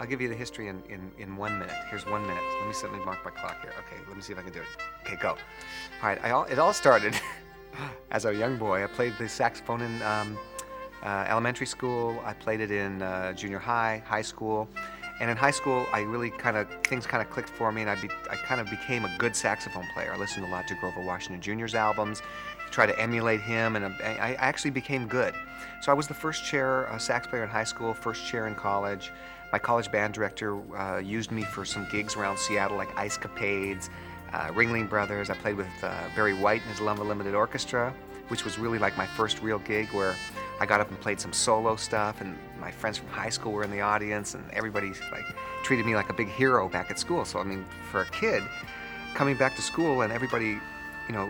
I'll give you the history in, in, in one minute. Here's one minute. Let me me mark my clock here. Okay, let me see if I can do it. Okay, go. All right, I all, it all started as a young boy. I played the saxophone in um, uh, elementary school. I played it in uh, junior high, high school. And in high school, I really kind of, things kind of clicked for me, and I, be, I kind of became a good saxophone player. I listened a lot to Grover Washington Jr.'s albums, tried to emulate him, and I, I actually became good. So I was the first chair uh, sax player in high school, first chair in college. My college band director uh, used me for some gigs around Seattle, like Ice Capades, uh, Ringling Brothers. I played with uh, Barry White and his Love Limited Orchestra, which was really like my first real gig where I got up and played some solo stuff, and my friends from high school were in the audience, and everybody like treated me like a big hero back at school. So I mean, for a kid, coming back to school and everybody, you know,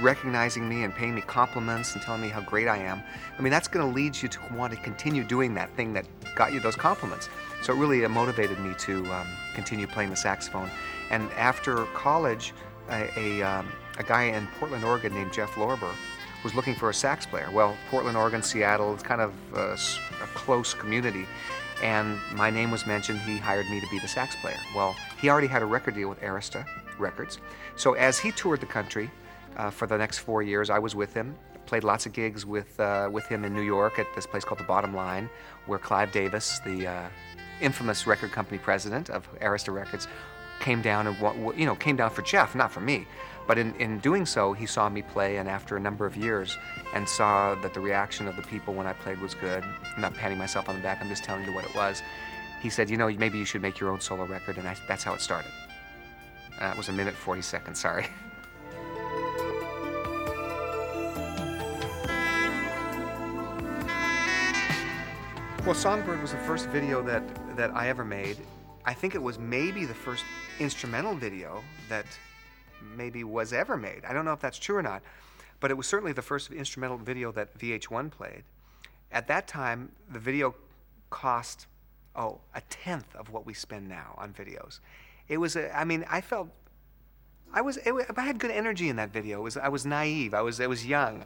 recognizing me and paying me compliments and telling me how great I am, I mean, that's going to lead you to want to continue doing that thing that got you those compliments. So it really uh, motivated me to um, continue playing the saxophone. And after college, a, a, um, a guy in Portland, Oregon named Jeff Lorber was looking for a sax player. Well, Portland, Oregon, Seattle, it's kind of a, a close community. And my name was mentioned. He hired me to be the sax player. Well, he already had a record deal with Arista Records. So as he toured the country uh, for the next four years, I was with him. Played lots of gigs with uh, with him in New York at this place called the Bottom Line, where Clive Davis, the uh, infamous record company president of Arista Records, came down and you know came down for Jeff, not for me. But in, in doing so, he saw me play, and after a number of years, and saw that the reaction of the people when I played was good. I'm not patting myself on the back, I'm just telling you what it was. He said, you know, maybe you should make your own solo record, and I, that's how it started. That was a minute 40 seconds, sorry. Well, Songbird was the first video that, that I ever made. I think it was maybe the first instrumental video that maybe was ever made. I don't know if that's true or not, but it was certainly the first instrumental video that VH1 played. At that time, the video cost, oh, a tenth of what we spend now on videos. It was, a, I mean, I felt, I was, it, I had good energy in that video. It was, I was naive. I was, I was young.